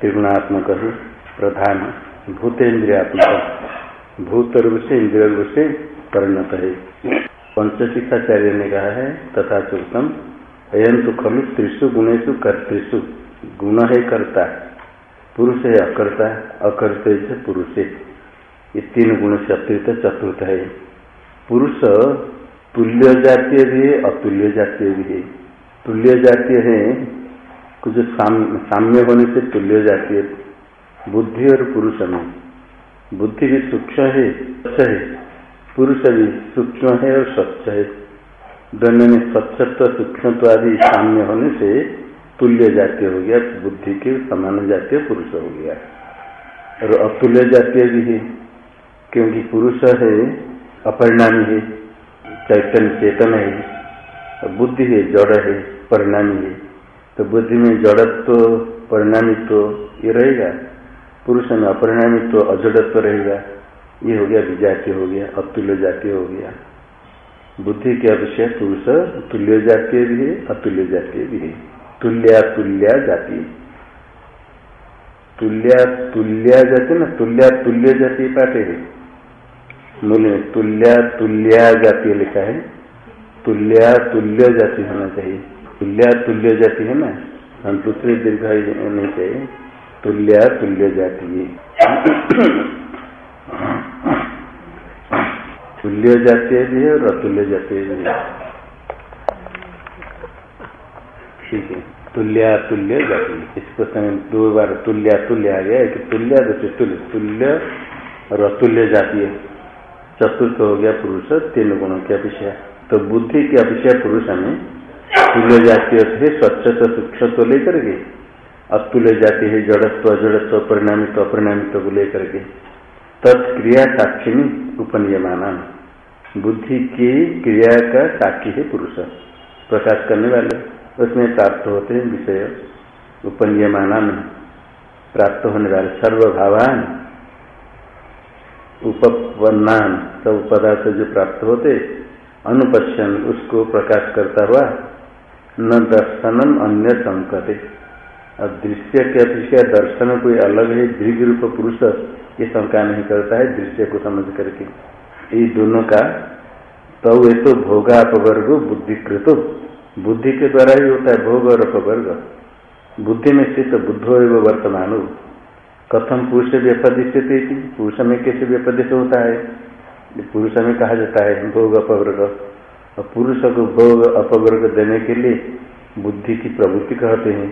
त्रिगुणात्मक ही प्रधान भूतेन्द्रियात्मक। भूत रूप से इंद्रिय रूप से परिणत है। पंचशिखाचार्य ने कहा है, तथा चुतम अयम तो खलु त्रिशु गुणेशु कर्तृषु। गुण है कर्ता, पुरुष है अकर्ता, अकर्त पुरुष। ये तीन गुण से अतिरिक्त चतुर्थ है। पुरुष तुल्य जातीय भी है अतुल्य जातीय भी है। तुल्य जातीय है कुछ साम्य होने से तुल्य जातीय बुद्धि और पुरुष में। बुद्धि भी सूक्ष्म है, स्वच्छ है। पुरुष भी सूक्ष्म है और स्वच्छ है। दोनों में स्वच्छत्व सूक्ष्मत्व आदि साम्य होने से तुल्य जातीय हो गया, बुद्धि के समान जातीय पुरुष हो गया। और अतुल्य जातीय भी है, क्योंकि पुरुष है, अपरिणामी है, चैतन्य चेतन है। बुद्धि है, जड़ है, परिणामी है। तो बुद्धि में जड़त्व, परिणामित्व, ये रहेगा। पुरुष में अपरिणामित्व, अजड़त्व रहेगा। ये हो गया, विजातीय हो गया, अतुल्य जातीय हो गया। बुद्धि के अभिषय पुरुष तुल्य जातीय भी है, अतुल्य जातीय भी है। तुल्या तुल्या जाति तुल्या तुल्या जाति ना तुल्या तुल्य जाति पाठे है। मूल तुल्या तुल्या जाति लिखा है। तुल्या तुल्य जाति होना चाहिए। तुल्या तुल्य जाति है ना? हम दूसरे दीर्घ नहीं चाहिए तुल्या तुल्य जाति तुल्य जातीय भी है और अतुल्य जातीय भी है। ठीक है। तुल्या तुल्य जाति इस प्रश्न में दो बार तुल्या तुल्य आ गया कि तुल्या तुल्य। तुल्य और अतुल्य जातीय चतुर्थ हो गया पुरुष, तीन गुणों की अपेक्षा। तो बुद्धि की अभिषय पुरुष में तुल्य जातीय स्वच्छ सूक्ष्म तो लेकर के अतुल्य जाति है जड़त्व, अजड़त्व परिणामित्व अपरिणामित्व को लेकर के तत्क्रिया साक्षिणी उपनियमाना। बुद्धि की क्रिया का साक्षी है पुरुष। प्रकाश करने वाले, उसमें प्राप्त होते हैं विषय। उपनियमाना प्राप्त होने वाले सर्वभावान। उपपन्नान, सब पदार्थ जो प्राप्त होते, अनुपश्यन, उसको प्रकाश करता हुआ न दर्शनम अन्य संकते। और दृश्य के अपेक्षा दर्शन कोई अलग है, दीर्घ रूप पुरुष, ये शंका नहीं करता है दृश्य को समझ करके। ये दोनों का तो ये तो भोगापवर्ग, बुद्धिकृत। बुद्धि के द्वारा ही होता है भोग और अपवर्ग। बुद्धि में स्थित बुद्धो एवं वर्तमान। कथम पुरुष व्यपदिश्य पुरुष में कैसे व्यपदिश होता है? पुरुष में कहा जाता है भोग अपवर्ग और पुरुष को भोग अपवर्ग देने के लिए बुद्धि की प्रवृत्ति कहते हैं।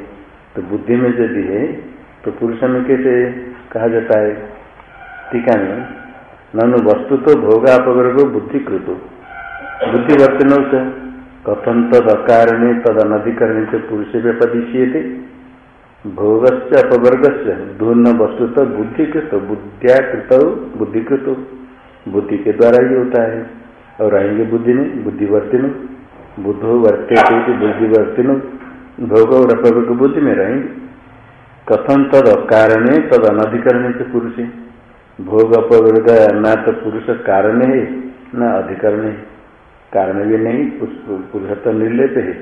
तो बुद्धि में यदि है तो पुरुष में कैसे कहा जाता है? टीका में ननु वस्तु तो भोग अपवर्ग बुद्धि कृत। बुद्धि वर्तन कथम तद अकारणे तद अनधिकरण से पुरुष व्यपदिश्य थे भोग से अपवर्ग से धूर्ण वस्तु तो बुद्धिकृत बुद्धिया कृत। बुद्धिकृत बुद्धि के द्वारा ही होता है। और रहेंगे बुद्धि में बुद्धिवर्तिन बुद्धो वर्ते बुद्धिवर्तिन भोग और अपवर्ग बुद्धि में रहेंगे। कथम तद कारण तद अनधिकरण से पुरुष। भोग अपवर्ग न तो पुरुष कारण है न अधिकरण। है कारण भी नहीं पुरुष तो निर्लेप है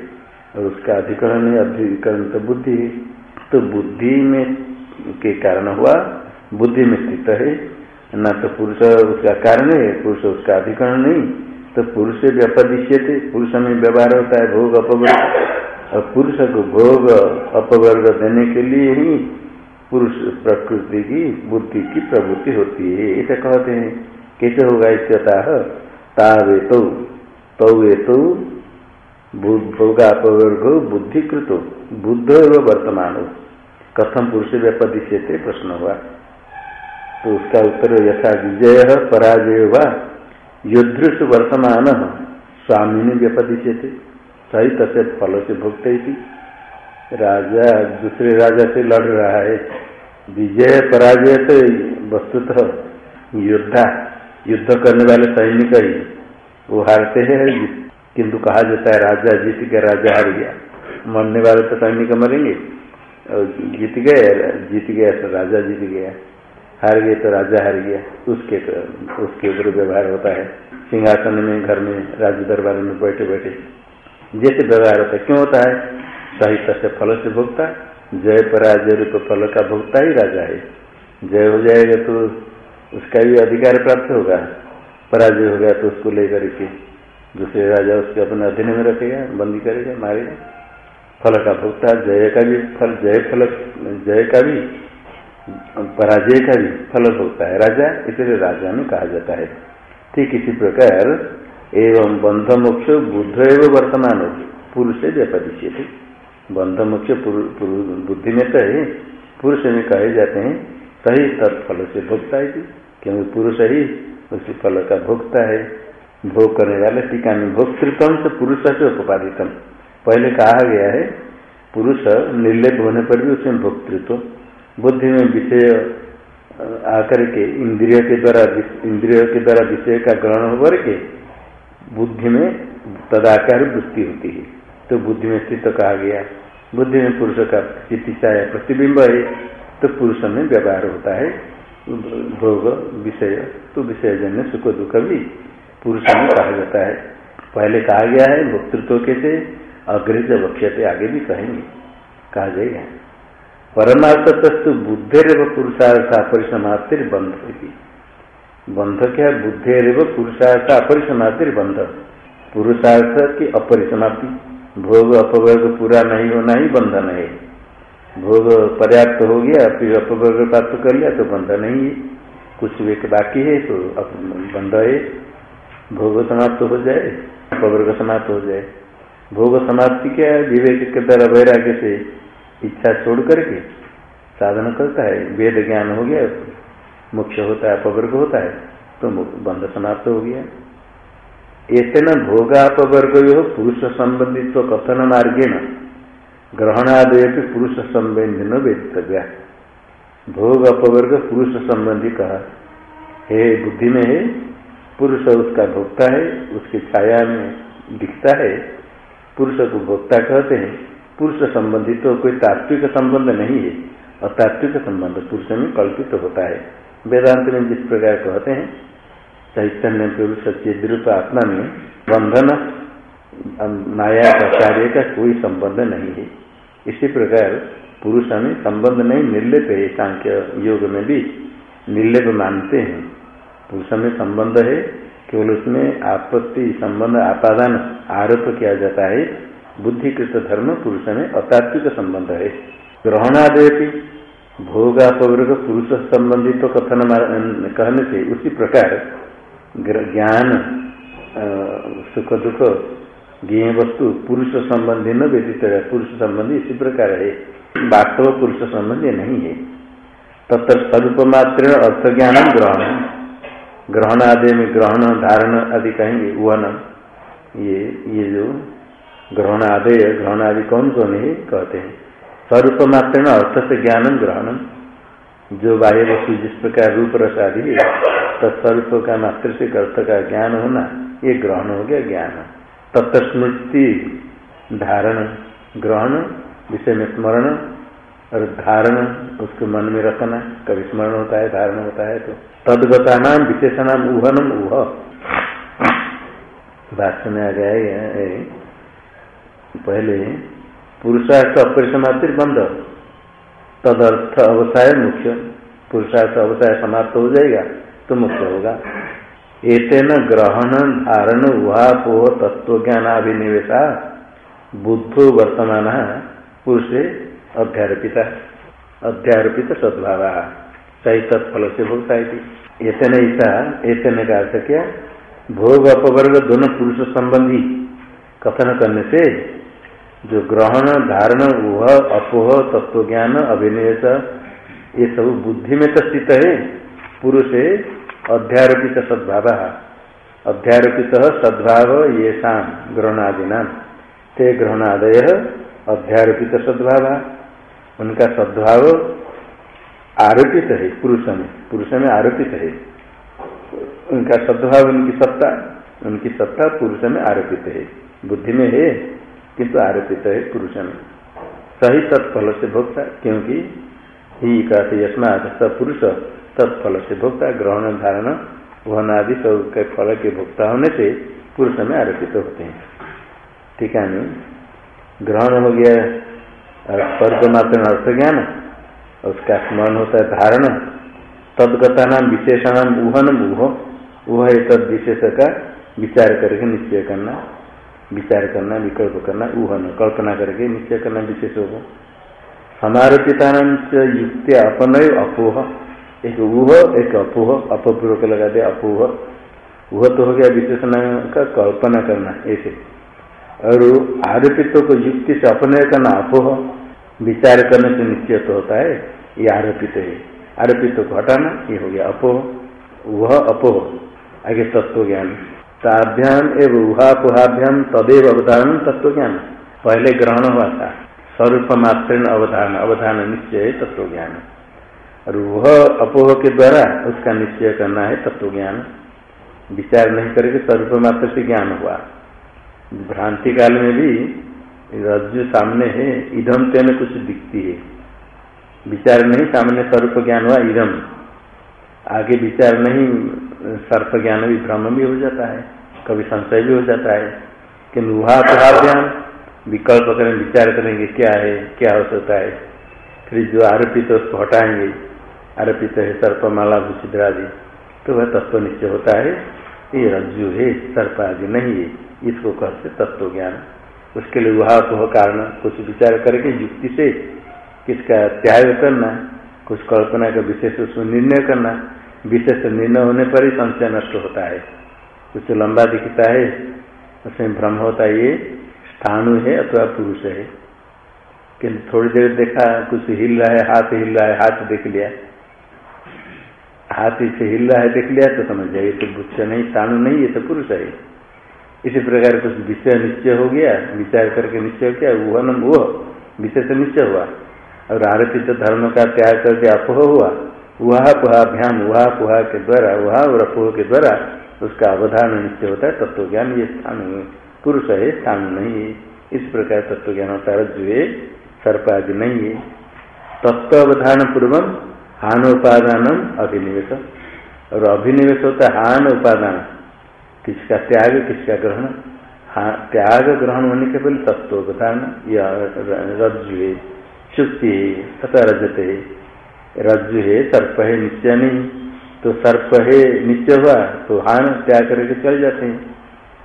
और उसका अधिकरण है अधिकरण तो बुद्धि है। तो बुद्धि में के कारण हुआ बुद्धि में स्थित है न तो पुरुष उसका कारण है, पुरुष उसका अधिकरण नहीं। तो पुरुष व्यपदिश्य थे, पुरुष में व्यवहार होता है, भोग अपवर्ग। और पुरुष को भोग अपवर्ग देने के लिए ही पुरुष प्रकृति की बुद्धि की प्रवृत्ति होती है, ऐसा कहते हैं। कैसे होगा इत्यतः तावे तो तौ तो भोगापवर्ग, बुद्धिकृत, बुद्ध वर्तमान। कथम पुरुष व्यपदिश्य प्रश्न हुआ। तो उसका उत्तर यथा विजय पराजय हुआ युद्धृष वर्तमान। स्वामी व्यपदिश्य थे सही तसे फल से भुगत थी राजा, दूसरे राजा से लड़ रहा है। विजय पराजय तो वस्तुतः योद्धा। युद्ध करने वाले सैनिक ही। वो हारते हैं, किंतु कहा जाता है, राजा जीत गया, राजा हार गया। मरने वाले तो सैनिक मरेंगे। और जीत गए, जीत गया तो राजा जीत गया। हार गए तो राजा हार गया उसके उसके ऊपर व्यवहार होता है। सिंहासन में, घर में, राज दरबार में बैठे बैठे। जैसे व्यवहार होता है, क्यों होता है? साहित्य से फल से भोगता जय पराजय रूप फल का भोक्ता ही राजा है। जय हो जाएगा तो उसका भी अधिकार प्राप्त होगा, पराजय हो गया तो उसको लेकर के दूसरे राजा उसके अपने अधीन में रखेगा, बंदी करेगा, मारेगा। फल का भोक्ता जय का भी फल, जय फल, जय का भी पराजय का भी फल भोगता है। राजा, इसलिए राजा में कहा जाता है। ठीक इसी प्रकार एवं बंध मोक्ष बुद्ध एवं वर्तमान पुरुष से व्यपदिश्य थे। बंध मुख्य बुद्धि में तो है। पुरुष में कहे जाते हैं सही तत्फल से भोगता है। क्योंकि पुरुष ही उसी फल का भोगता है। भोग करने वाले टीका में भोक्तृत्व से पुरुष से उपादितम। पहले कहा गया है, पुरुष निर्लेप होने पर भी उसमें भोक्तृत्व बुद्धि में विषय आकर के, इंद्रिय के द्वारा इंद्रिय के द्वारा विषय का ग्रहण होकर के बुद्धि में तदाकार वृत्ति होती है। तो बुद्धि में स्थित कहा गया बुद्धि में पुरुष का चिकित्सा या प्रतिबिंब है तो पुरुष में व्यवहार होता है। भोग, विषय तो विषय जन्य सुख दुख भी पुरुष में कहा जाता है। पहले कहा गया है, भोक्तृत्व के से अग्रज वक्ष्यते आगे भी कहेंगे। कहा जाएगा परमार्थ तस्तु बुद्धेरव पुरुषार्थ अपरिसमाप्तिर बंध बंध क्या बुद्धेरव पुरुषार्थ अपरिसमाप्तिर बंध पुरुषार्थ की अपरिसमाप्ति। भोग अपवर्ग पूरा नहीं होना ही बंधन है। भोग पर्याप्त हो गया, फिर अपवर्ग प्राप्त कर लिया तो बंधन नहीं है। कुछ एक बाकी है तो बंध है। भोग समाप्त हो जाए अपवर्ग समाप्त हो जाए। भोग समाप्ति क्या विवेक के द्वारा वैराग्य से इच्छा छोड़ करके साधन करता है। वेद ज्ञान हो गया मुख्य होता है, अपवर्ग होता है तो बंध समाप्त हो गया। एतेन भोगापवर्ग पुरुष संबंधित्व कथन मार्गे न ग्रहणादय के पुरुष संबंधी न वेदितव्या भोग अपवर्ग पुरुष संबंधी कहा हे बुद्धि में है, पुरुष उसका भोक्ता है, उसकी छाया में दिखता है, पुरुष को भोक्ता कहते हैं। पुरुष संबंधित तो कोई तात्विक संबंध नहीं है। और तात्विक संबंध पुरुष में कल्पित तो होता है। वेदांत में जिस प्रकार कहते हैं, चैतन्य पुरुष चिद्रूप आत्मा में बंधन माया का कार्य का कोई संबंध नहीं है। इसी प्रकार पुरुष में संबंध नहीं, निर्लिप है सांख्य योग में भी। निर्लिप मानते हैं। पुरुष में संबंध है, केवल उसमें आपत्ति संबंध, आपादान आरोप किया जाता है। बुद्धिकृत धर्म पुरुष में अतात्विक संबंध है। ग्रहणादय भोगापवर्ग पुरुष संबंधी तो कथन कहने से उसी प्रकार ज्ञान सुख दुख ज्ञ वस्तु पुरुष संबंधी न व्यतीत है, पुरुष संबंधी इसी प्रकार है। वास्तव पुरुष संबंधी नहीं है। तथा स्वरूप मात्र अर्थ ज्ञान ग्रहण ग्रहण आदि में ग्रहण, धारण आदि कहेंगे वहन ये ये जो ग्रहण आदय ग्रहण आदि कौन कौन है, कहते हैं। स्वरूप मात्र न अर्थ से ज्ञान ग्रहण। जो बाह्य वस्तु जिस प्रकार रूप रस आदि है, तत्स्वरूप का मात्र से अर्थ का ज्ञान होना, ये ग्रहण हो गया ज्ञान। तत्स्मृति धारण, ग्रहण, विषय में स्मरण, और धारण, उसको मन में रखना, कभी स्मरण होता है, धारण होता है तो तदगता नाम विशेषणाम उहनम उह भाष्य में आ गया है। पहले पुरुषार्थ अपरिसमाप्ति बंद। तदर्थ अवसाय मुख्य। पुरुषार्थ अवसाय समाप्त हो जाएगा तो मुख्य होगा। न ग्रहण, धारण, उहापोह तत्व ज्ञानाभिनिवेशा बुद्धो वर्तमान पुरुष अध्यारोपिता। अध्यारोपित सद्भाव। सही तत्फल से भोगता है एतन ऐसा एतन का अर्थ क्या? भोग, अपवर्ग, दोनों पुरुष संबंधी। कथन करने से जो ग्रहण, धारण, उह, अपोह तत्व ज्ञान अभिनिवेश ये सब बुद्धि में तो स्थित है। पुरुष अध्यारोपित सद्भाव। अध्यारोपित सद्भाव ये शाम ग्रहणादिना। ते ग्रहणादय अध्यारोपित सद्भाव। उनका सद्भाव आरोपित है, पुरुष में। पुरुष में आरोपित है। उनका सद्भाव उनकी सत्ता उनकी सत्ता पुरुष में आरोपित है। बुद्धि में है। किंतु आरोपित है पुरुष में सही तत्फल से भोक्ता, क्योंकि ही कहते यस्मात पुरुष तत्फल से भोक्ता, ग्रहण धारण, वहन आदि सब के फल के भोक्ता होने से पुरुष में आरोपित होते हैं। ठीक है ग्रहण हो गया स्वर्ग मात्र अर्थ ज्ञान उसका स्मरण होता है धारण। तदगता नाम विशेषणाम उहन उह उह है तद विशेष का विचार करके निश्चय करना। विचार करना, विकल्प करना उहन कल्पना करके निश्चय करना विशेष होगा। समारोपिता युक्ति अपनय अपोह, एक उह एक अपोह, अपपूर्वक लगा दे, अपोह। वह तो हो गया विशेषण का कल्पना करना, ऐसे। और आरोपितों को युक्ति से अपनय करना अपोह, विचार करने से निश्चय तो होता है, ये आरोपित है। आरोपितों को हटाना, ये हो गया अपोह। वह अपोह, आगे तत्व ज्ञान ताभ्याम एवं उहापोहाभ्याम तदेव अवधारण तत्व ज्ञान पहले ग्रहण हुआ था। स्वरूप मात्र अवधारण अवधान निश्चय तत्व ज्ञान और वह अपोह के द्वारा उसका निश्चय करना है तत्व ज्ञान विचार नहीं करके स्वरूप मात्र से ज्ञान हुआ। भ्रांति काल में भी रज्जु सामने है इधम तेन कुछ दिखती है। विचार नहीं, सामने स्वरूप ज्ञान हुआ इधम आगे विचार नहीं सर्प ज्ञान भी भ्रम भी हो जाता है, कभी संशय भी हो जाता है कि नुहा ज्ञान विकल्प करें, विचार करेंगे, क्या है, क्या हो सकता है। फिर जो आरोपित है उसको हटाएँगे, आरोपित है सर्पमाला भूषिद्रादि तो वह तत्व निश्चय होता है, ये रज्जु है सर्प आदि नहीं है, इसको कहते तत्व ज्ञान उसके लिए वह तो कारण, कुछ विचार करके युक्ति से, किसका त्याग करना, कुछ कल्पना का विशेष उसमें निर्णय करना विशेष निर्णय होने पर ही संशय नष्ट होता है। कुछ लंबा दिखता है, उसमें भ्रम होता है, ये स्थाणु है अथवा पुरुष है। किंतु थोड़ी देर देखा, कुछ हिल रहा है, हाथ हिल रहा है, हाथ देख लिया। हाथ इसे हिल रहा है, देख लिया तो समझ जाए, ये तो बुच्छ नहीं, स्थानु नहीं, ये तो पुरुष है। इसी प्रकार कुछ विषय निश्चय हो गया, विचार करके निश्चय किया, वह न वो विषय से निश्चय हुआ। और आरोपित धर्म का त्याग करके अपोह हुआ। वहा पुहाभ्याम वहा पुहा के द्वारा, वहा और अपोह के द्वारा उसका अवधान निश्चय होता है तत्व ज्ञान ये स्थान पुरुष है स्थान नहीं है। इस प्रकार तत्व ज्ञान होता रज्जु है सर्प नहीं है। तत्व अवधान पूर्वक हान उपादान अभिनिवेश और अभिनिवेश होता है हान उपादान किसका त्याग, किसका ग्रहण? त्याग ग्रहण होने के पहले तत्वोपदान या रज्जु है शुक्ति है तथा रजते है। रज्जु है सर्प है नित्य नहीं तो सर्प है नित्य हुआ तो हान त्याग करके चल जाते हैं।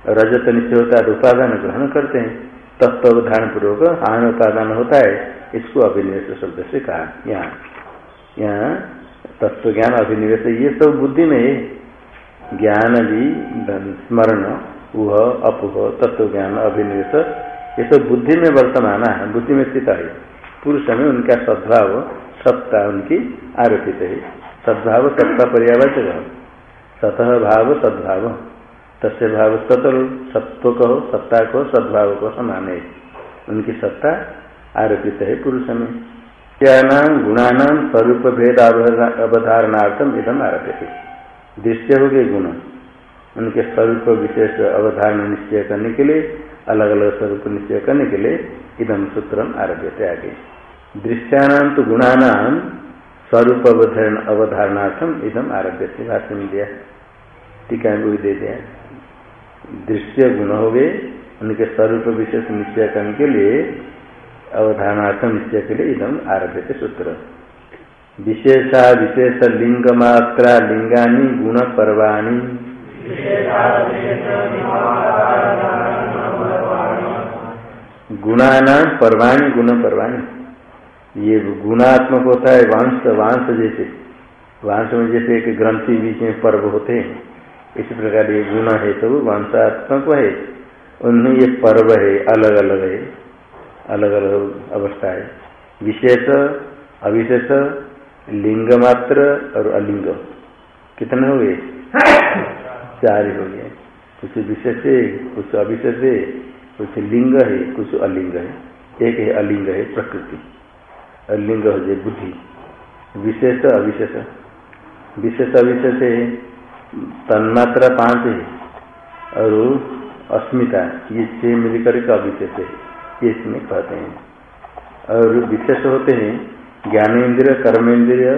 रजत नित्य होता है तो उपादान ग्रहण करते हैं। तत्व तत्वधान पूर्वक हान उपादान होता है। इसको अभिनिवेश शब्द से कहा, यहाँ। यहाँ तत्व ज्ञान, अभिनिवेश, ये सब बुद्धि में है। ज्ञान भी स्मरण वह अपुह, तत्व ज्ञान, अभिनिवेश, ये सब बुद्धि में वर्तमान है, बुद्धि में स्थित है। पुरुष में उनका सद्भाव सत्ता उनकी आरोपित है। सद्भाव सत्ता पर्यावचक सतह भाव, सद्भाव। तस्य भाव सतल सत्व कहो, सत्ता को सद्भाव को समान है। उनकी सत्ता आरोपित है पुरुष में। नित्यानाम गुणानाम स्वरूप भेद अवधारणार्थम इधम आरभ्य दृश्य हो गए गुण। उनके स्वरूप विशेष अवधारणा निश्चय करने के लिए अलग अलग स्वरूप निश्चय करने के लिए इधम सूत्रम आरभ्य आगे। दृश्यानाम तो गुणानाम स्वरूप अवधारणार्थम इधम आरभ्य से भाषण में दिया टीका भी दे दिया दृश्य गुण हो गए उनके स्वरूप विशेष निश्चय करने के लिए, अवधारणार्थम निश्चय के लिए इधम आरभ्य से सूत्र। विशेषा विशेष लिंग मात्रा लिंगानी गुण पर्वाणी गुणाना पर्वाणी गुण पर्वाणी ये गुणात्मक होता है वांश वांश जैसे। वांश में जैसे एक ग्रंथि बीच में पर्व होते हैं। इसी प्रकार ये गुण है तो वंशात्मक है। उनमें ये पर्व है अलग अलग है। अलग अलग अवस्था है। विशेष, अविशेष लिंग मात्र और अलिंग। कितने हो गए? चार ही हो गए। कुछ विशेष है, कुछ अविशेष है, कुछ लिंग है, कुछ अलिंग है। एक है अलिंग है, प्रकृति। अलिंग हो जाए बुद्धि। विशेष, अविशेष। विशेष, अविशेष है, तन्मात्रा पाँच है, और अस्मिता, ये छह मिलकर का अविशेष है, ये इसमें कहते हैं। और विशेष होते हैं, ज्ञानेन्द्रिय कर्मेंद्रिय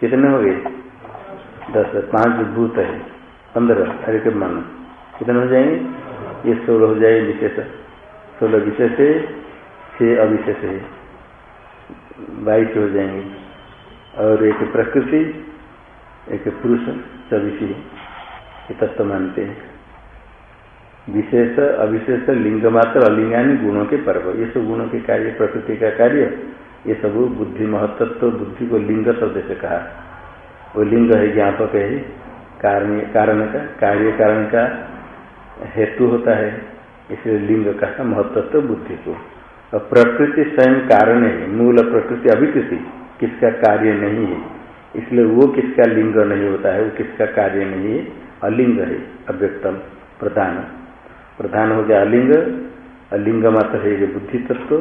कितने हो गए? दस, पाँच भूत है, पंद्रह, हर के मन। कितने हो जाएँगे? ये सोलह हो जाएँगे विशेष। सोलह विशेष है, छह अविशेष है। बाईस हो जाएँगे। और एक प्रकृति, एक पुरुष चौबीस ये तत्व मानते हैं। विशेष, अविशेष, लिंग मात्र, अलिंगानी गुणों के पर्व। ये सब गुणों के कार्य, प्रकृति का कार्य, ये सब बुद्धि महत्व बुद्धि को लिंग शब्द से कहा। वो लिंग है ज्ञापक है, कारण कारण का, कार्य कारण का हेतु होता है। इसलिए लिंग का महत्व बुद्धि को। प्रकृति स्वयं कारण है, मूल प्रकृति अभिकृति, किसका कार्य नहीं है। इसलिए वो किसका लिंग नहीं होता है, वो किसका कार्य नहीं है? अलिंग है, अव्यक्तम, प्रधान। प्रधान हो गया अलिंग अलिंग मात्र है ये बुद्धि तत्व,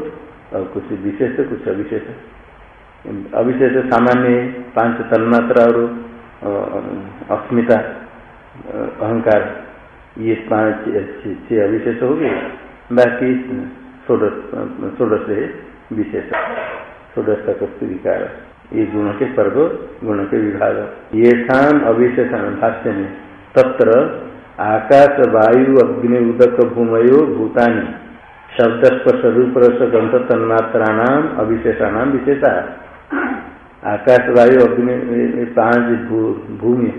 और कुछ विशेष, कुछ अविशेष। अविशेष सामान्य पाँच तन्मात्रा और अस्मिता, अहंकार, ये पाँच छह अविशेष हो गए। बाकी षोडश है विशेष। षोडश का विकार। ये गुण के पर्व गुण के विभाग। ये शाम अविशेषण भाष्य में तत्र आकाश, वायु, अग्नि, उदक, भूमयो, भूतानि। शब्द स्पर्श रूप रस गंध तन्मात्राणाम अविशेषाणाम विशेषा। आकाश, वायु, अग्नि पाँच भूमि,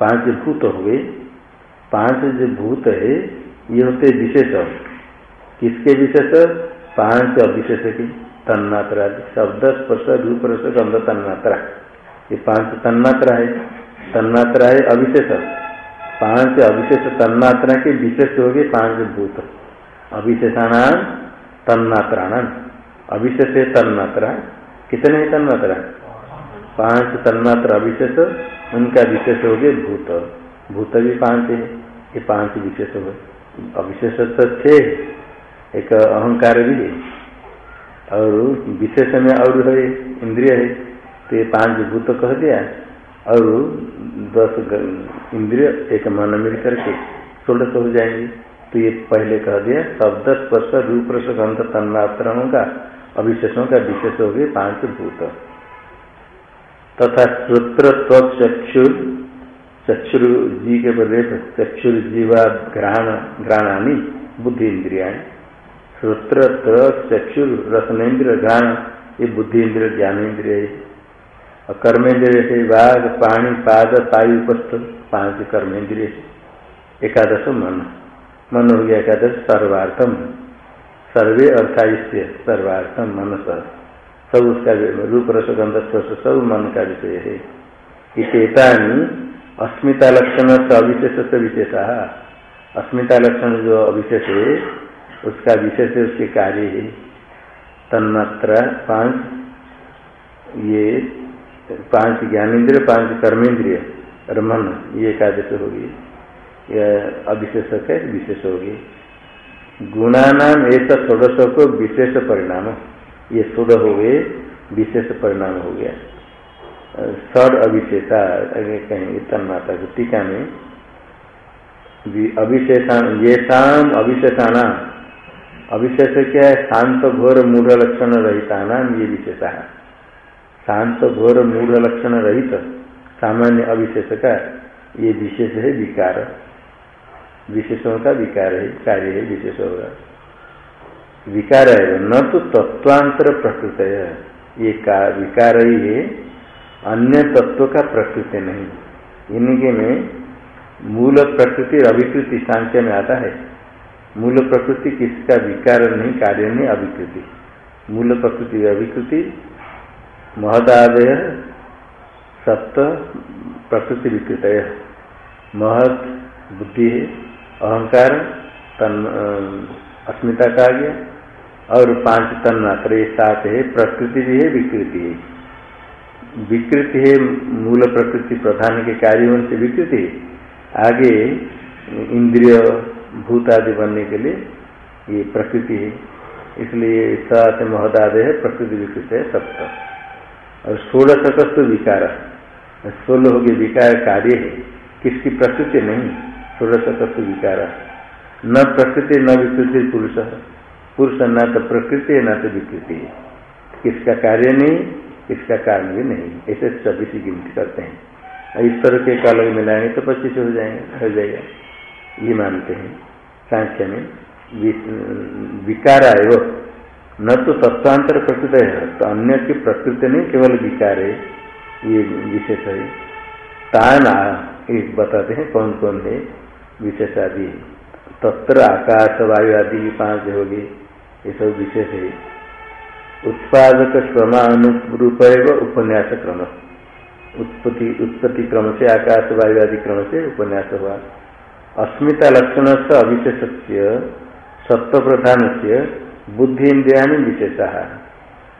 पाँच भूत हो गए पाँच जो भूत है, ये होते विशेष। किसके विशेष पाँच अविशेष की तन्मात्रा। शब्द, स्पर्श, रूप गंध, तन्मात्रा। ये पाँच तन्मात्रा है। तन्मात्रा है अविशेष। पाँच अविशेष तन्मात्रा के विशेष हो गए पाँच भूत। अविशेषाणाम तन्मात्राणाम अविशेष तन्मात्रा। कितने हैं तन्मात्रा? पाँच तन्मात्रा अविशेष, उनका विशेष हो गए भूत। भूत भी पाँच है। ये पाँच विशेष हो गए। अविशेष तो छह एक अहंकार भी है। और विशेष में और है, इंद्रिय है तो ये पाँच भूत कह दिया। और दस इंद्रिय एक मन मिल करके सोलह हो जाएँगे। तो ये पहले कह दिया, शब्द, स्पर्श, रूप गंध तन्मात्राओं का अविशेषों का विशेष हो गए पाँच भूत। तथा श्रोत्र चक्षुर चक्षुर जी के प्रदेश चक्षुर जीवा घ्राण घ्राणानी बुद्धि इंद्रिया श्रोत्र चक्षुर रसनेन्द्र घ्राण ये बुद्धि इंद्रिय ज्ञानेन्द्रिय और कर्मेंद्रिय से बाघ पानी पाद, पायु उपस्थ पाँच कर्मेंद्रिय एकादश मन। मन हो गया एकादश, सर्वार्थम। सर्वे अर्थायुष्य सर्वार्थम मन सब उसका रूप, रस, गंध, स्पर्श, सब मन का विषय है। इतना अस्मिता लक्षण से अविशेष से विशेषा। अस्मिता लक्षण जो अविशेष है उसका विशेष उसके कार्य है। तन्मात्रा पाँच, ये पाँच ज्ञानेन्द्रिय, पाँच कर्मेंद्रिय और मन ये एकादश होगी यह अविशेषक है, विशेष होगी गुणानाम ऐसा षोडश को विशेष परिणाम, ये षोड़ हो गए, विशेष परिणाम हो गया। सड़ अविशेषा कहेंगे तन्माता को, टीका में। अविशेषाण ये शाम अविशेषाणाम अविशेष क्या है शांत घोर मूढ़ लक्षण रहता नाम ये विशेषा। है शांत घोर मूढ़ लक्षण रहित सामान्य अविशेष का ये विशेष है विकार। विशेषों का विकार है, कार्य है विशेष होगा विकार है, न तो तत्वांतर प्रकृत है। ये विकार ही है, अन्य तत्व का प्रकृति नहीं। इनके में मूल प्रकृति अभिकृति सांख्य में आता है। मूल प्रकृति किसका विकार नहीं, कार्य नहीं, अभिकृति। मूल प्रकृति अभिकृति, महदादय, सप्त, प्रकृति विकृत महत, बुद्धि, अहंकार, तन अस्मिता का गया। और पाँच तन्मात्र ये सात है, प्रकृति भी है, विकृति है। विकृति है, मूल प्रकृति प्रधान के कार्य से विकृति आगे, इंद्रिय भूत आदि बनने के लिए ये प्रकृति है। इसलिए सात महदादय है, प्रकृति विकृत है सप्त और सोलह तक विकार सोलह हो। गए विकार कार्य है। किसकी प्रकृति नहीं सोलह तक विकार न प्रकृति, न विकृति पुरुष पुरुष न तो प्रकृति, न तो विकृति किसका कार्य नहीं, किसका कारण भी नहीं। ऐसे सभी चौबीस गिनती करते हैं। ईश्वर के अलग मिलाएँगे तो पच्चीस हो जाएँगे, हो जाएगा। ये मानते हैं। सांख्य में विकार आए न तो तत्वांतर प्रकृत है तो अन्य की प्रकृति नहीं, केवल विकार है, ये विशेष है। तान एक बताते हैं कौन कौन है विशेष आदि तत्र आकाश, वायु आदि पाँच होगी, ये सब विशेष है। उत्पादक क्रमानुरूप उपन्यास क्रम। उत्पत्ति उत्पत्ति क्रम से आकाश, वायु आदि क्रम से उपन्यास हुआ। अस्मिता लक्षण से अविशेष सत्व प्रधान से बुद्धि इंद्रिया विशेषा।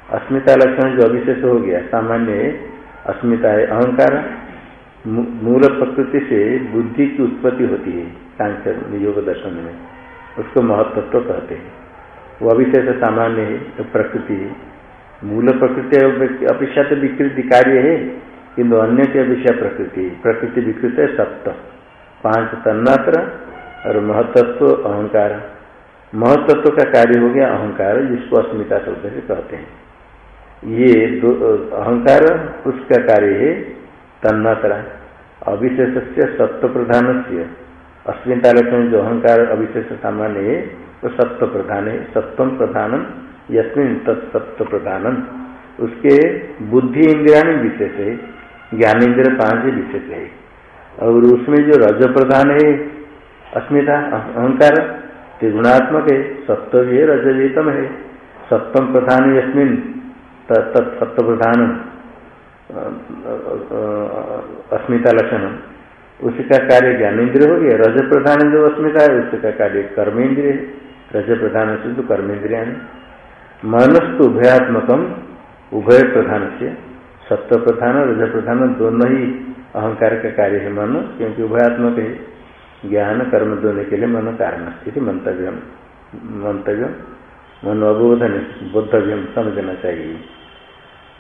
अस्मिता लक्षण जो अविशेष हो गया, सामान्य अस्मिता है अहंकार। मूल प्रकृति से बुद्धि की उत्पत्ति होती है, सांख्य योग दर्शन में। उसको महत्व तो कहते हैं। वो अविशेष सामान्य है तो प्रकृति मूल प्रकृति अपेक्षा तो विकृति कार्य है, किंतु अन्य की अपेक्षा प्रकृति प्रकृति विकृत है सप्त पाँच तन्मात्र और महतत्व अहंकार। महतत्व का कार्य हो गया अहंकार, जिसको अस्मिता शब्द से कहते हैं। ये दो, अहंकार, उसका कार्य है तन्मात्रा। अविशेष से सत्व प्रधान से अस्मिता लक्षण जो अहंकार, अविशेष सामान्य है तो सत्व प्रधान है। सत्वम प्रधानम यस्मिन तत्सत्व प्रधानम उसके बुद्धि इंद्रिया विशेष है ज्ञान ज्ञानेन्द्र पाँच विशेष है। और उसमें जो रज प्रधान है, अस्मिता, अहंकार, त्रिगुणात्मक है सत्व भी है रज भी है। सप्तम प्रधान यस्मिन तत्सत्व प्रधान अस्मिता लक्षण। उसका कार्य ज्ञानेन्द्र हो गया। रज प्रधान जो अस्मिता है, उसका कार्य कर्मेंद्रिय रज प्रधान से तो कर्मेंद्रिया मनस्तु उभयात्मकम उभय प्रधान से सत्व प्रधान रज प्रधान दोनों ही अहंकार का कार्य है मन क्योंकि उभयात्मक है। ज्ञान, कर्म दोनों के लिए मन कारण स्थिति मंतव्य मंतव्य मन अबोधन बोधव्यम समझना चाहिए।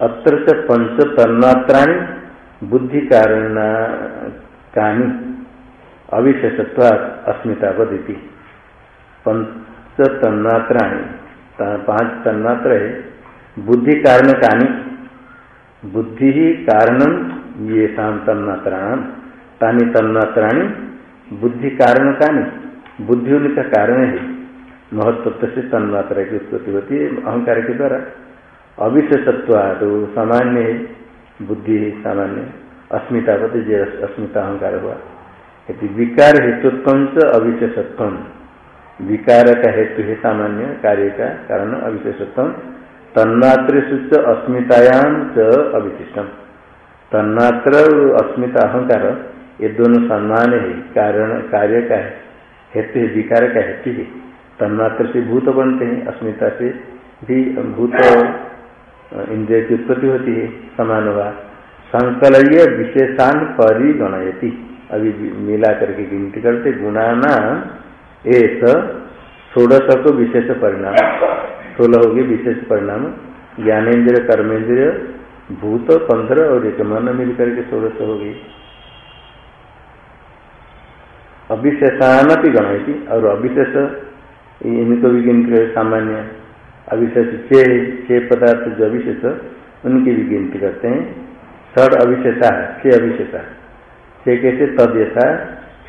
अत्र से पंच तन्मात्राणी बुद्धि कारण अविशेषत्वा अस्मिता बदती तन्मात्राणी पाँच तन्मात्र है। बुद्धि कारण कानी बुद्धि ही कारणम ये शाम तन्मात्राण, तानी तन्मात्राणी बुद्धि कारण कानी बुद्धि उनका कारण है। महत्व से तन्मात्रा की उत्पत्ति होती है, अहंकार के द्वारा। अविशेषत्व तो सामान्य बुद्धि सामान्य। अस्मिता पति अस्मिता अहंकार हुआ। यदि विकार हेतुत्व अविशेषत्व। विकार का हेतु है सामान्य, कार्य का कारण अविशेषत्व। तन्मात्र अस्मितायाम च अविशिष्टम तन्मात्र अस्मिता अहंकार, ये दोनों सम्मान है, कारण, कार्य का है, हेतु है, विकार का हेतु है। तन्मात्र से भूत बनते हैं, अस्मिता से भी भूत, इंद्रिय की उत्पत्ति होती है, समान हुआ संकलय विशेषान परिगणयती। अभी मिला करके गिनती करते, गुणाना एक षोड़श को विशेष परिणाम। सोलह होगी विशेष परिणाम। ज्ञानेन्द्रिय कर्मेंद्र भूत पंद्रह और एक मन मिल करके हो गई। अविशेषान भी गणती और अविशेष इनको भी गिनती है सामान्य अविशेष छह छह पदार्थ जो अविशेष, उनकी भी गिनती करते हैं। षड अविशेषा छह अविशेषा। छह कैसे? तद यथा,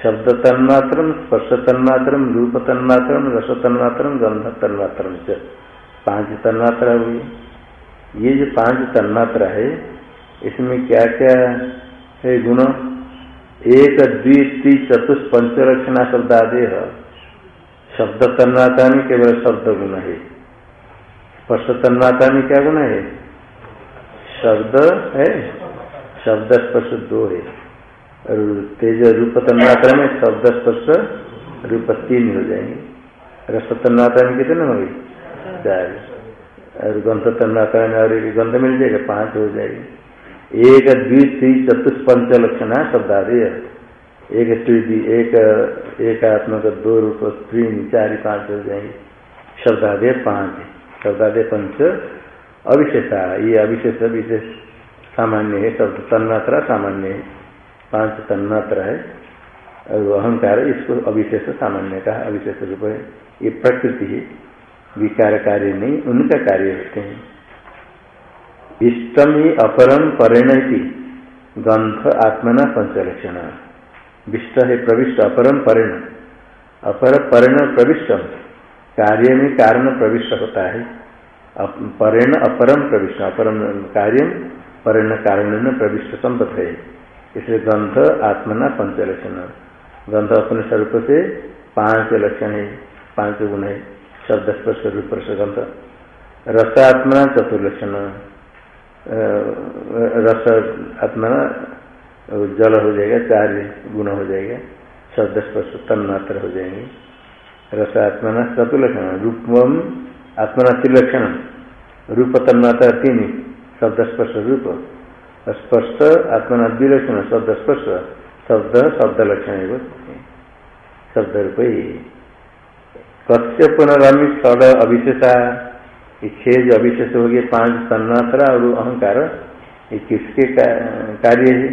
शब्द तन्मात्र, स्पर्श तन्मात्र, रूप तन्मात्र, रस तन्मात्र, गंध तन्मात्र पाँच तन्मात्रा हुई। ये जो पाँच तन्मात्रा है, इसमें क्या क्या है गुण? एक द्वि त्री चतुष पंचलक्षणा शब्द आदि है शब्द तन्माता में केवल शब्द गुण है। स्पर्श तन्माता में क्या गुण है? शब्द है, शब्द स्पर्श दो है। और तेज रूप तन्मात्रा में शब्द स्पर्श रूप तीन हो जाएँगे। रस तन्मात्रा में कितने होंगे? चार। और गंध तन्मात्रा में और गंध मिल जाएगा, पाँच हो जाएगी। एक द्वि चतुष्पंच लक्षण है, शब्दादि एक त्रिदी एक एक आत्मा का दो रूप तीन चार, पाँच हो जाएँगे। शब्दादय पाँच शब्दादय पंच अविशेषा, ये अविशेष विशेष सामान्य है, शब्द तन्मात्रा सामान्य है। पाँच तन्मात्र है, और अहंकार इसको अविशेष सामान्य का अविशेष रूप है। ये प्रकृति है। विकार कार्य नहीं, उनका कार्य होते हैं। इष्टम ही अपरम परिणति, गंध आत्मना पंचलक्षण विष्ट है प्रविष्ट, अपरम परिण। अपर परिण प्रविष्ट। कार्य में कारण प्रविष्ट होता है। परेण अपरम प्रविष्ट। अपरम कार्य परेण कारण प्रविष्ट संपत है। इसलिए गंध आत्मना पंच लक्षण गंध अपने स्वरूप से पाँच लक्षण है, पाँच गुण है। शब्द स्पर्श रूप रस आत्मना चतुर्लक्षण रस आत्मना जल हो जाएगा, चार गुण हो जाएगा, शब्द स्पर्श तन्मात्र हो जाएँगे। रस आत्मना चतुर्लक्षण, रूपम आत्मना त्रिलक्षण रूप तन्माता तीन, शब्द स्पर्श रूप, स्पर्श आत्मना द्विलक्षण, शब्द स्पर्श, शब्द शब्द लक्षण शब्द रूप ही। कस्य पुनरामी षड अविशेषा। छह जो अविशेष हो गए, पाँच तन्मात्रा और अहंकार। ये किसके कार्य है?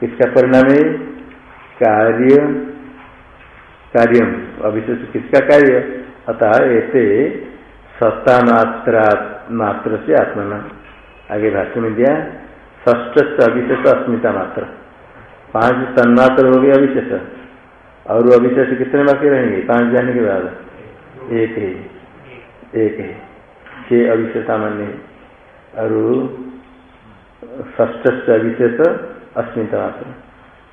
किसका परिणाम है? कार्य, कार्यम। अविशेष किसका कार्य? अतः ऐसे सत्ता मात्रा मात्र से आत्मा आगे भाष्य में दिया ष्ट से अविशेष अस्मिता मात्र। पाँच तन्मात्र हो गए अविशेष। और अविशेष कितने बाकी रहेंगे? पाँच जाने के बाद। एक है। एक है। छह अविशेष सामान्य है। और ष्ट से अविशेष अस्मिता मात्र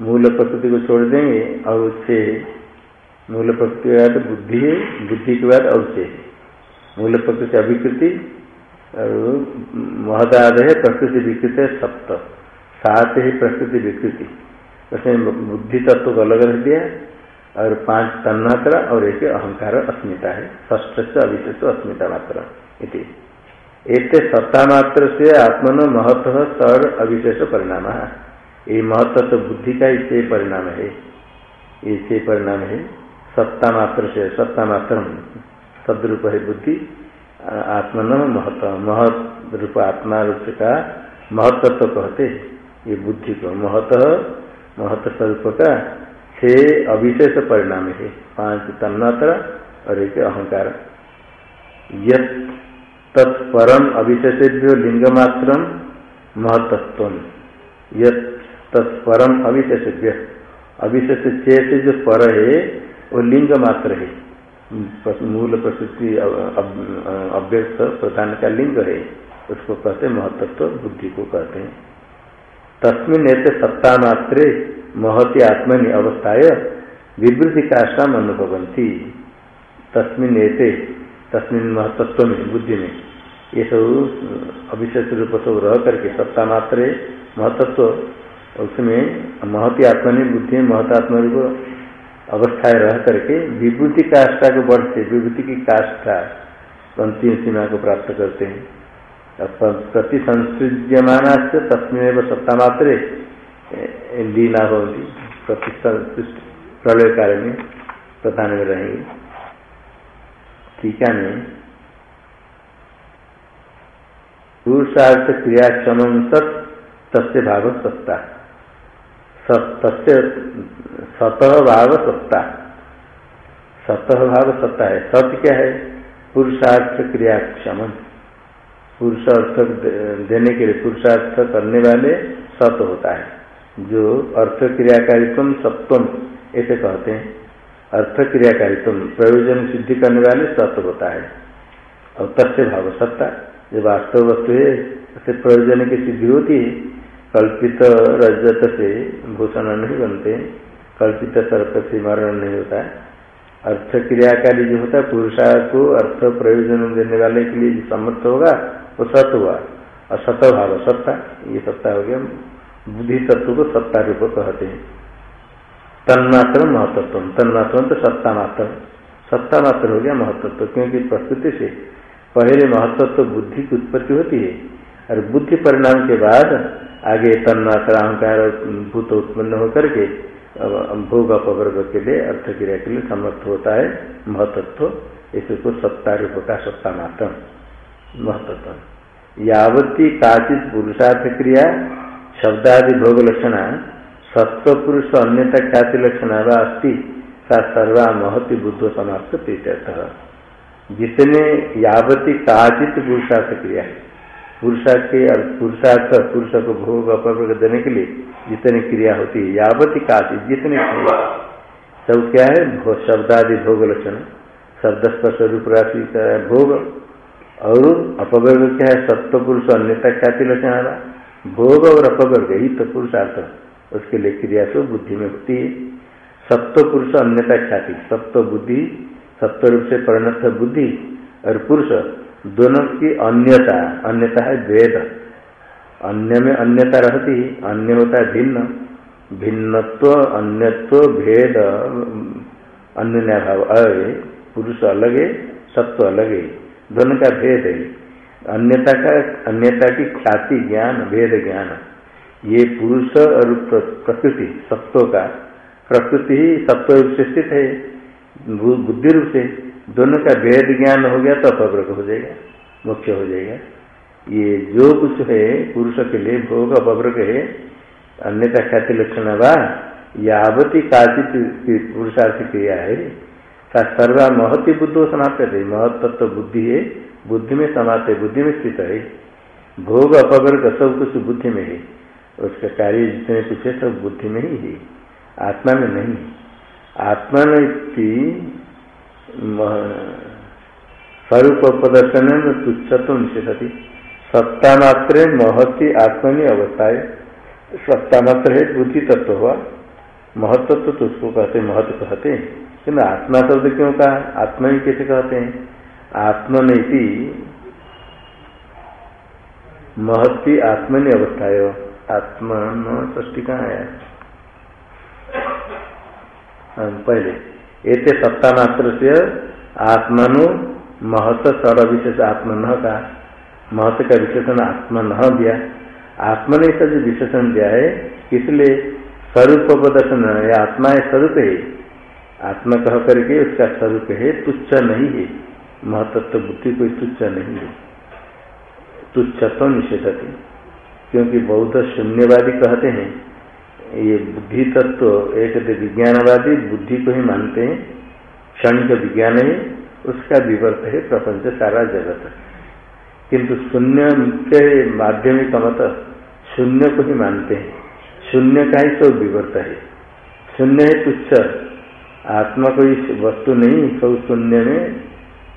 मूल प्रकृति को छोड़ देंगे और छह मूल प्रकृति के बाद बुद्धि है, बुद्धि के बाद और छह मूल प्रकृति अभिकृति और महदाद है, प्रकृति विकृत है, सप्त। सात ही, प्रकृति विकृति। उसमें बुद्धि तत्व को अलग रख दिया। और पाँच तन्मात्रा और एक अहंकार अस्मिता है। ष्ठ से अविशेष अस्मिता मात्र इति। सत्ता मात्र से आत्मन महत्व सर अविशेष परिणाम ये महत्व तो बुद्धि का इसे परिणाम है। इसे परिणाम है सत्ता मात्र से, सत्ता मात्र सदरूप है बुद्धि। आत्मन महत्व महत रूप आत्मा रूप का महत्व तो कहते ये बुद्धि को महत्व महत्व स्वरूप का छह अविशेष परिणाम है, पाँच तन्मात्रा और एक अहंकार। तत्परम अविशेषेभ्यो लिंगमात्र महत्व यत तत्परम अविशेषेभ्य। अविशेष छह से जो पर है, वो लिंग मात्र है मूल प्रकृति अव्यक्त प्रधान का लिंग है, उसको कहते महत्व बुद्धि को कहते हैं। तस्मिन ऐसे सत्ता मात्रे महती आत्मनि अवस्थाय विवृति काष्ठा अनुभवंती तस्मिन ऐसे तस्मिन महत्व में बुद्धि में ये सब अविशेष रूप सब रह करके सत्ता मात्रे महत्व उसमें महती आत्मनि, बुद्धि महत्त्मा रूप अवस्थाएँ रह करके विभूति काष्ठा को बढ़ते विभूति की काष्ठा, अंतिम सीमा को प्राप्त करते हैं। प्रति संसृज्यमाना से तस्में सत्ता मात्रे लीला होगी प्रति प्रलय कार्य में प्रधान में रहेंगे टीका में पुरुषार्थ क्रियाक्षम सत, तस्य भाव सत्ता। तस्य सतह भाव सत्ता। सतह भाव सत्ता है। सत्य क्या है? पुरुषार्थ क्रिया क्षम पुरुष अर्थ देने के लिए पुरुषार्थ करने वाले सत होता है। जो अर्थ क्रियाकारित्व सत्वम ऐसे कहते हैं। अर्थ क्रियाकारित्व, प्रयोजन सिद्धि करने वाले सत्य होता है। और तस्य भाव सत्ता जो वास्तव वस्तु है उसे प्रयोजन की सिद्धि होती है। कल्पित रजत से भूषण नहीं बनते, कल्पित सर्प से मरण नहीं होता है। अर्थ क्रियाकारी जो होता है पुरुषा को अर्थ प्रयोजन देने वाले के लिए समर्थ होगा, वो सत हुआ। और सत भाव, सत्ता, ये सत्ता हो गया। बुद्धि तत्व को सत्ता रूप कहते हैं। तन्मात्र महत्व तन्मात्र तो सत्ता मात्र। सत्ता मात्र हो गया महत्व क्योंकि प्रकृति से पहले महत्व बुद्धि की उत्पत्ति होती है। और बुद्धि परिणाम के बाद आगे तन्मात्रा, अहंकार भूत उत्पन्न होकर के भोग अपवर्ग के लिए अर्थ क्रिया के लिए समर्थ होता है, महतत्व। इसको सत्ता रूप का सत्ता मात्र महतत्व। यावती काचित पुरुषार्थ क्रिया, शब्दादि भोग लक्षण, सत्व पुरुष अन्यता ख्याति लक्षण अस्थि सा सर्वा महति बुद्ध समाप्त प्रीत्यर्थ जितने यावती काचित पुरुषार्थ क्रिया है। पुरुषार्थ के पुरुषार्थ पुरुष को भोग अपवर्ग देने के लिए जितनी क्रिया होती है, यावती काशी, जितनी सब क्या है? शब्दादि भोग लक्षण। शब्द स्पर्श रूप राशि का भोग। और अपवर्ग क्या है? सत्व पुरुष अन्यता ख्याति लक्षण आ रहा भोग और अपवर्ग ही तो पुरुषार्थ। उसके लिए क्रिया तो बुद्धि में होती है। सत्व पुरुष अन्यता ख्याति। सत्व बुद्धि, सत्व रूप से परिणत बुद्धि और पुरुष दोनों की अन्यता अन्यता है भेद अन्य में अन्यता रहती अन्य होता है भिन्न। भिन्नत्व, अन्यत्व, भेद, अन्य भाव अ पुरुष अलग है सत्व अलग है दोनों का भेद है। अन्यता का, अन्यता की ख्याति ज्ञान, भेद ज्ञान। ये पुरुष और प्रकृति, सत्व का। प्रकृति ही सत्व रूप से स्थित है बुद्धि रूप से। दोनों का भेद ज्ञान हो गया तो अपवर्ग हो जाएगा मुख्य हो जाएगा। ये जो कुछ है, पुरुष के लिए भोग अपवर्ग है, अन्यथा ख्याति लक्षण वा, यावती काचित पुरुषार्थ क्रिया है। सर्वा महति बुद्धो समाप्त है महत्व तो बुद्धि है, बुद्धि में समाप्त है बुद्धि में स्थित है। भोग अपवर्ग सब कुछ बुद्धि में है। उसका कार्य जितने कुछ है, सब बुद्धि में ही है। आत्मा में नहीं आत्मा में स्वरूप प्रदर्शन तुच्छत्व निषेधती। सत्ता मात्र महती आत्मनि अवस्था है सत्ता मात्र है बुद्धि तत्व हुआ। महत्व तो उसको कहते महत्व कहते हैं। किन्तु आत्मा शब्द क्यों कहा? आत्मा ही कैसे कहते हैं? आत्मा नहीं महती आत्मनि अवस्था है आत्मा सृष्टि कहाँ हाँ, पहले एते सत्ता मात्र से आत्मनु महत्व सर विशेष आत्मा न का महत्व का विशेषण आत्मा न दिया। आत्मा ने ऐसा जो विशेषण दिया है, इसलिए स्वरूप प्रदर्शन या आत्मा है स्वरूप है। आत्मा कह करके उसका स्वरूप है, तुच्छ नहीं है। महत्व बुद्धि कोई तुच्छ नहीं है। तुच्छ तो निषेध क्योंकि बौद्ध शून्यवादी कहते हैं ये बुद्धि तत्व, एक विज्ञानवादी बुद्धि को ही मानते हैं, क्षणिक विज्ञान है, उसका विवर्त है प्रपंच सारा जगत। किंतु शून्य के माध्यमिक मत शून्य को ही मानते हैं। शून्य का ही सब विवर्त है। शून्य है तुच्छ। आत्मा कोई वस्तु नहीं, सब शून्य में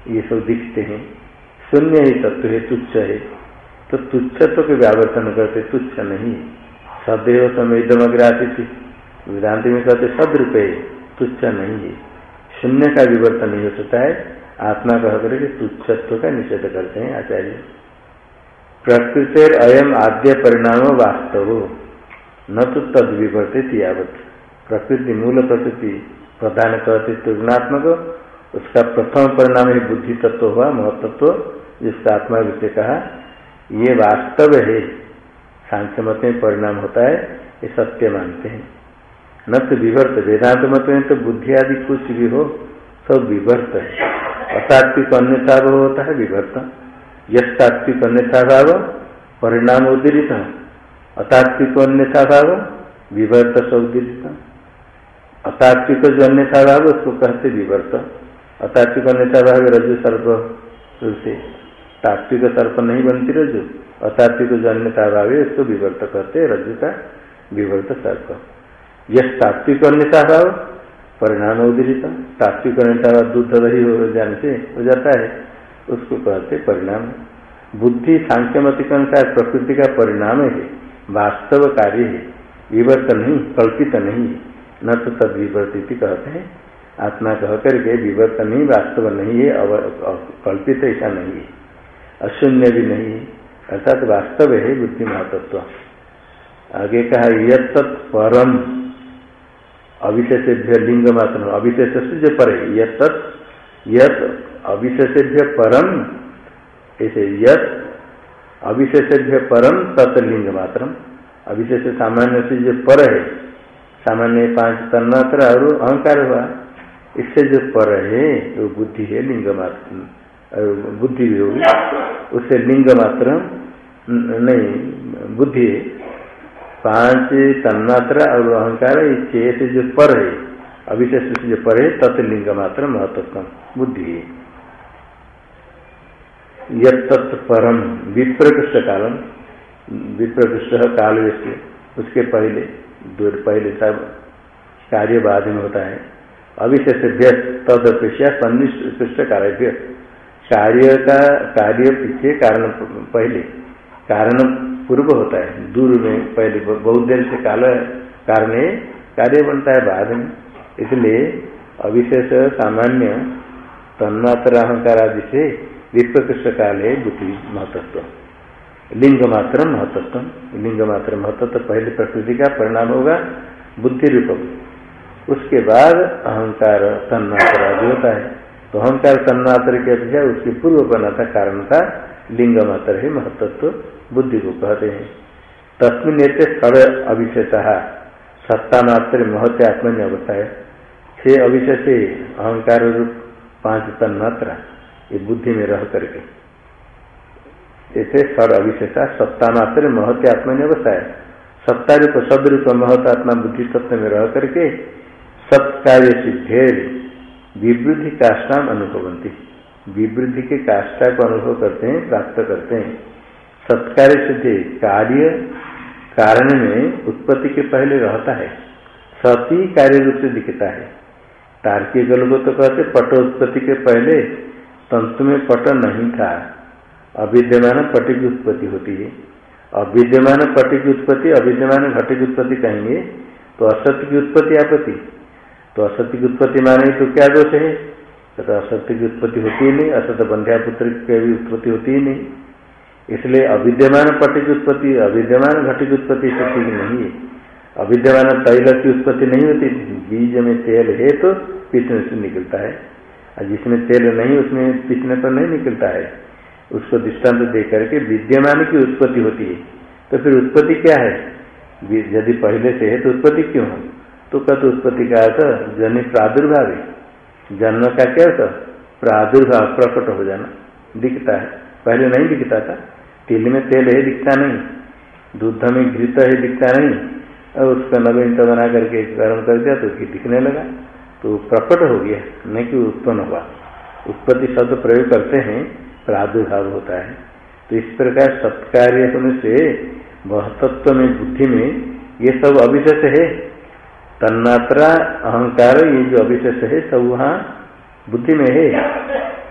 ये सब दिखते हैं। शून्य ही तत्व है, तुच्छ है। तो तुच्छत्व के व्यावर्तन करते, तुच्छ नहीं सदैव समेदमग्राती थी वेदांति में कहते सदरूप है, तुच्छ नहीं है। शून्य का विवर्तन नहीं हो सकता है। आत्मा कह करके तुच्छत्व का निषेध करते हैं आचार्य। प्रकृति अयम आद्य परिणाम वास्तव। न तो तद विवर्तित यावत। प्रकृति मूल प्रकृति, प्रधान कहते तुगनात्मक उसका प्रथम परिणाम ही बुद्धि तत्व हुआ, महत्व जिसका आत्मा विषय कहा, ये वास्तव है। सांख्य मत में परिणाम होता है, ये सत्य मानते हैं। न तो विवर्त वेदांत मत में तो बुद्धि आदि कुछ भी हो, सब विवर्त है। अतात्विक अन्यथा भाव होता है, विवर्त। यश तात्विक अन्यथा भाव, परिणाम उदीरित अतात्विक अन्यथा भाव, विवर्त सौदीरित अतात्विक जो अन्यथा भाव, उसको कहते विवर्त। अतात्विक अन्यथा भाव रजु सर्प से तात्विक सर्प नहीं बनती रजु अतात्विक जो अन्यता भाव है उसको विवर्त करते रजु का विवर्त सर्प। यह तात्विक अन्यता भाव परिणाम उदृत तात्विक अन्यता भाव दूध दही हो जाने से हो जाता है, उसको कहते परिणाम। बुद्धि सांख्य मत के अनुसार प्रकृति का परिणाम है, वास्तव कार्य है, विवर्त नहीं, कल्पित नहीं है। न तो तद विवर्तित कहते हैं। आत्मा कह करके विवर्त नहीं, वास्तव नहीं है कल्पित ऐसा नहीं है। अशून्य भी नहीं अर्थात वास्तव है बुद्धि महतत्व आगे कहा यत परम। अविशेषेभ्य लिंग मात्र अविशेष से जो पर यत यत अविशेषेभ्य परम ऐसे यत अविशेषेभ्य परम तत्लिंग मात्र अविशेष सामान्य से जो पर है, सामान्य पाँच तन्मात्र और अहंकार हुआ, इससे जो पर है, वो बुद्धि है लिंग मात्र बुद्धि भी होगी उससे लिंग मात्र नहीं बुद्धि पाँच तन्मात्रा और अहंकार से जो पर है अविशेष से जो पर है तत्लिंग मात्र महत्व बुद्धि है। यत्तरम विप्रकृष्ट कालम। विप्रकृष्ट काल उसके पहले दूर पहले सब कार्यवाद में होता है। अविशेष तद अपेक्षा सन्निष्ट कार्य कार्य का कार्य पीछे कारण पहले, कारण पूर्व होता है। दूर में पहले बहुत देर से काल, कारण कार्य बनता है बाद में। इसलिए अविशेष सामान्य तन्मात्र अहंकार आदि से विप्रकृष्ट काल है बुद्धि महत्व लिंग मात्र महत्व लिंग मात्र महत्व पहले प्रकृति का परिणाम होगा, बुद्धि रूप। उसके बाद अहंकार तन्मात्र आदि होता है। तो अहंकार तन्मात्र की अपेक्षा उसकी पूर्व बनता कारण था लिंग मात्र ही महत्व बुद्धि को कहते हैं। तस्मिन स्थल अविशेष। सत्ता मात्र महत्व आत्मा ने अवस्था है। छह अविशेष अहंकार रूप, पाँच तन्मात्रा, ये बुद्धि में रह करके। ऐसे सर अविशेषा, सत्ता मात्र महत्व आत्मा ने अवस्था है। सत्ता रूप, सदरूप महत्व आत्मा बुद्धि तत्व में रह करके सत्कार्य सिद्धेर विवृद्धि काष्ठाम अनुभवंती विवृद्धि के काष्ठा को अनुभव करते हैं, प्राप्त करते हैं। सत्कार्य सिद्धि, कार्य कारण में उत्पत्ति के पहले रहता है। सती कार्य रूप से दिखता है। तार्किक लोग तो कहते, पट उत्पत्ति के पहले तंतु में पट नहीं था। अविद्यमान पट की उत्पत्ति होती है। अविद्यमान पट की उत्पत्ति, अविद्यमान घट की उत्पत्ति कहेंगे तो असत्य की उत्पत्ति आपत्ति। तो असत्य की उत्पत्ति माने तो क्या दोष है? तो असत्य की उत्पत्ति होती ही नहीं, असत बंध्या पुत्र की भी उत्पत्ति होती ही नहीं। इसलिए अविद्यमान पट की उत्पत्ति, अविद्यमान घट की उत्पत्ति सत्य की नहीं है। अविद्यमान तैल की उत्पत्ति नहीं होती, बीज में तेल है तो पीछने से निकलता है। और जिसमें तेल नहीं, उसमें पीछने पर नहीं निकलता है। उसको दृष्टांत दे करके विद्यमान की उत्पत्ति होती है। तो फिर उत्पत्ति क्या है? यदि पहले से है तो उत्पत्ति क्यों है? तो कत उत्पत्ति का अर्थ जन प्रादुर्भाव। जन्म का क्या अर्थ प्रादुर्भाव प्रकट हो जाना। दिखता है। पहले नहीं दिखता था। तिल में तेल है, दिखता नहीं। दूध में घृत है, दिखता नहीं। और उसका नवीन बना करके गर्म कर दिया तो उसकी दिखने लगा। तो प्रकट हो गया नहीं कि उत्पन्न हुआ। उत्पत्ति शब्द प्रयोग करते हैं, प्रादुर्भाव होता है। तो इस प्रकार सत्कार्य होने से, महतत्व में, बुद्धि में ये सब अविशेष है। तन्मात्रा अहंकार, ये जो अविशेष है, सब वहाँ बुद्धि में है।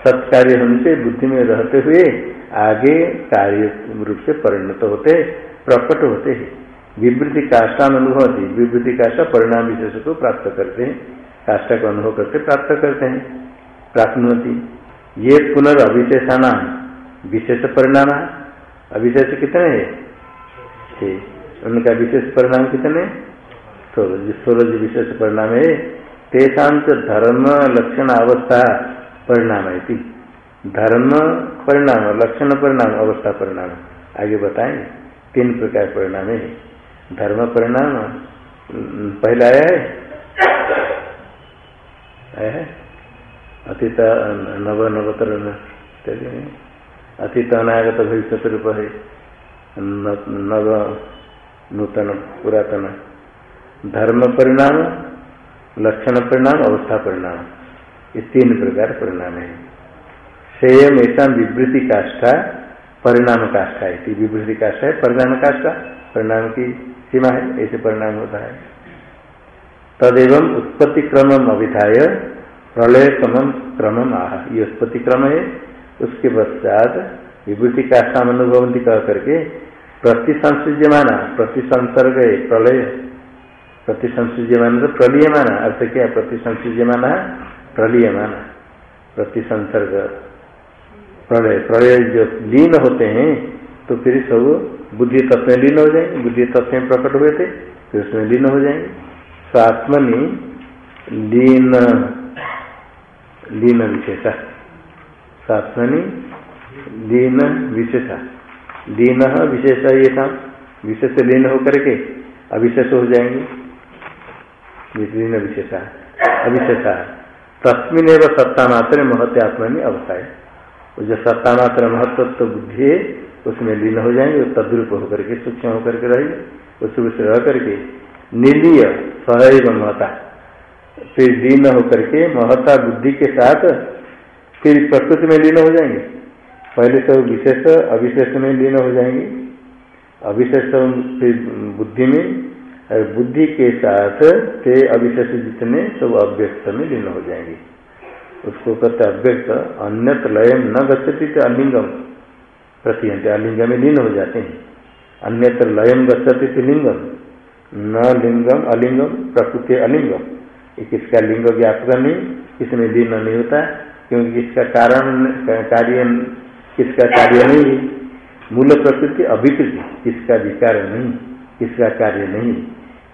सत्कार्य होने से बुद्धि में रहते हुए आगे कार्य रूप से परिणत होते, प्रकट होते हैं। विवृति काष्ठा अनुभव थी विवृति काष्ठा परिणाम विशेष को प्राप्त करते हैं। काष्ठा को अनुभव करते, प्राप्त करते हैं। प्राप्त ये पुनर्विशेषाना विशेष परिणाम, अविशेष कितने है? उनका विशेष परिणाम कितने? सूरज विशेष परिणाम है तेषांत धर्म लक्षण अवस्था परिणाम है धर्म परिणाम लक्षण परिणाम अवस्था परिणाम। आगे बताएं तीन प्रकार परिणाम है। धर्म परिणाम पहला आया है। अतीत नव नवतर अतीत अनागत भविष्य रूप है। नव नूतन पुरातन। धर्म परिणाम, लक्षण परिणाम, अवस्था परिणाम। ये तीन प्रकार परिणाम है। सेयम ऐसा विवृति काष्ठा, परिणाम काष्ठा है विवृति काष्ठा है, परिणाम काष्ठा, परिणाम की सीमा है, ऐसे परिणाम होता है। तदेव उत्पत्ति क्रम अभिधाय प्रलय क्रम क्रम आह। ये उत्पत्ति क्रम है, उसके पश्चात विभूति काष्ठा अनुभवंती कह करके प्रतिसंसृज्यमाना, प्रतिसंसर्ग प्रलय। प्रतिसंसृज्यमान तो प्रलीयमान। अर्थ क्या प्रतिसंसृज्यमान, प्रलीयमान। प्रतिसंसर्ग। प्रलय। प्रलय जो लीन होते हैं तो फिर सब बुद्धि तत्व लीन हो जाएँगे। बुद्धि तत्व में प्रकट हुए थे, फिर उसमें लीन हो जाएँगे। स्वात्मनि लीन लीन विशेषा। स्वात्मनि लीन विशेषा। लीन विशेष ये था। विशेष लीन होकर के अविशेष हो जाएँगे। विभिन्न विशेषा, अविशेषा तस्मिन एवं सत्ता मात्र महत्व आत्मा में अवस्था है जो सत्ता मात्र महत्व तो बुद्धि है, उसमें लीन हो जाएँगे तद्रूप होकर के, सूक्ष्म होकर के रहेंगे। उस से रह करके निलीय सहैव महता फिर लीन होकर के महता बुद्धि के साथ फिर प्रकृति में लीन हो जाएँगे। पहले तो विशेष, अविशेष में लीन हो जाएँगे। अविशेष फिर बुद्धि में बुद्धि के साथ ते अविशेष जितने सब अव्यक्त में लीन हो जाएँगे। उसको कहते अव्यक्त अन्यत लय न गच्छति तो अलिंगम प्रतिहंत अलिंग में लीन हो जाते हैं। अन्यत्र लयम गच्छति तो लिंगम न लिंगम अलिंगम प्रकृति अलिंगम किसका लिंग ज्ञापक नहीं किसमें लीन नहीं होता, क्योंकि किसका कारण, कार्य, किसका कार्य नहीं? मूल प्रकृति अभिकृति किसका विकार नहीं, किसका कार्य नहीं?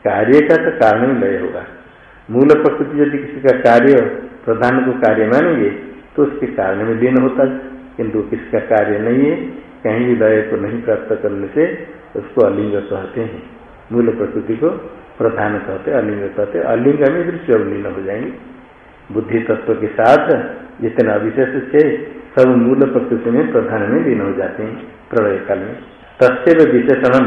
कार्य का तो कारण में लय होगा। मूल प्रकृति यदि किसी का कार्य प्रधान को कार्य मानेंगे तो उसके कारण में लीन होता है। किंतु किसका कार्य नहीं है, कहीं भी लय को नहीं प्राप्त करने से उसको अलिंग कहते हैं। मूल प्रकृति को प्रधान कहते अलिंग कहते अलिंग में दृश्य लीन हो जाएँगे। बुद्धि तत्व के साथ जितना अविशेष से सब मूल प्रकृति में प्रधान में लीन हो जाते हैं प्रलय काल में। तस्व विशेषण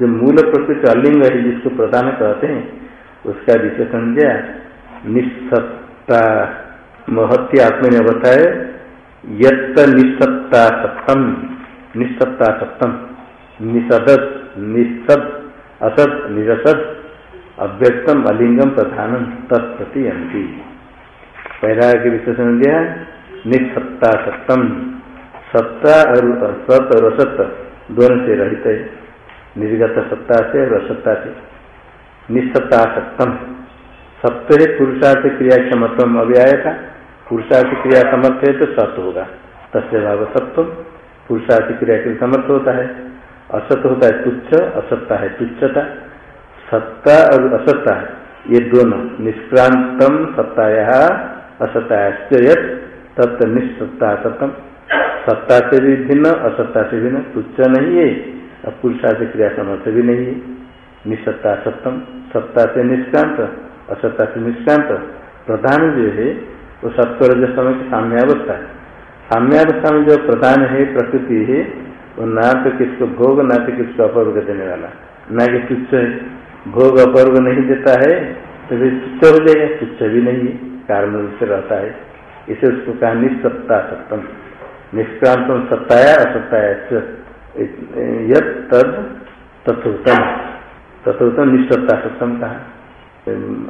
जो मूल प्रकृति अलिंग है, जिसको प्रधान कहते हैं, उसका विशेषण दिया निस्सत्ता महत्य आत्मा ने बताया, यत्त सप्तम। निस्सत्ता सप्तम। निषद असद, निरसद, अव्यक्तम, अलिंगम, प्रधानम तत्प्रति अंति पहला के विशेषण दिया निस्सत्ता सप्तम। सत्ता और सत और असत दोनों से रहित है। निर्गत सत्ता से असत्ता से। निस्सत्ता सप्तम सत्य है, पुरुषार्थ क्रिया क्षमत्व अभी आया था पुरुषार्थ क्रिया समर्थ है तो सत्य होगा। तस्य भाव सत्व पुरुषार्थ क्रिया के समर्थ होता है। असत होता है तुच्छ, असत्ता है तुच्छता। सत्ता और असत्ता ये दोनों निष्क्रांतम सत्ताया असत्ताया तत्व निस्सत्ता सत्यम। सत्ता से भी भिन्न, असत्ता से भिन्न, तुच्छ नहीं है। और पुरुषार्थ क्रिया समर्थ भी नहीं है। निस्सत्ता सत्तम सत्ता से निष्क्रांत, असत्ता से निष्क्रांत। प्रधान जो है, वो सत्वर समय की साम्यावस्था है साम्यावस्था में जो प्रधान है, प्रकृति है, वो ना तो किसको भोग, ना तो किसको अपर्ग देने वाला। ना कि तुच्छ है। भोग अपर्ग नहीं देता है तो फिर तुच्छ हो जाएगा। तुच्छ भी नहीं है, कारण से रहता है। इसे उसको कहा निस्सत्ता सप्तम। निष्क्रांत सत्ताया, असत्ताया यद तद तथोत्तम तथोत्तम निष्ठता सप्तम कहा?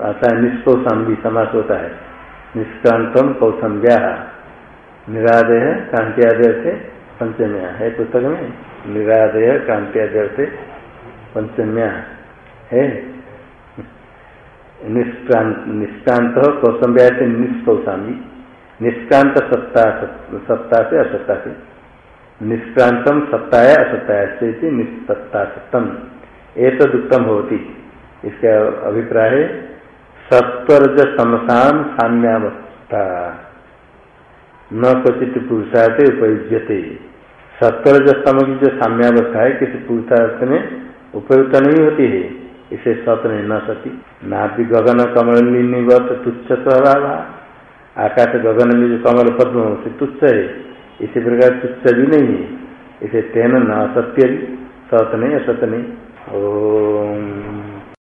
आता है निष्कौशम भी समास होता है। निष्कांतम निष्क्रांतम कौसम्या निरादय कांत्यादय से पंचम्या। है पुस्तक में? निरादय कांत्यादय से पंचम्या। है? निष्क्रांत निष्क्रांत कौसम्या से निष्कौशामी निष्क्रांत सत्ता सत्ता से असत्ता से। निष्क्रांतम सत्ताया असत्ताया से निष्सत्ता सत्तम। एक उत्तम होती। इसका अभिप्राय है सत्वरज समसान साम्यावस्था। न क्वचित पुरुषार्थ उपयुज्यते। सत्वरज सम की जो साम्यावस्था है, किसी पुरुषार्थ में उपयुक्त नहीं होती है। इसे सत नहीं, न सती। ना भी गगन कमल निवत तुच्छ स्वभाव। आकाश गगन में जो कमल पद्म से तुच्छ है। इसी प्रकार तुच्छ भी नहीं है। इसे तेन न असत्य भी सत नहीं, असत नहीं। ओम।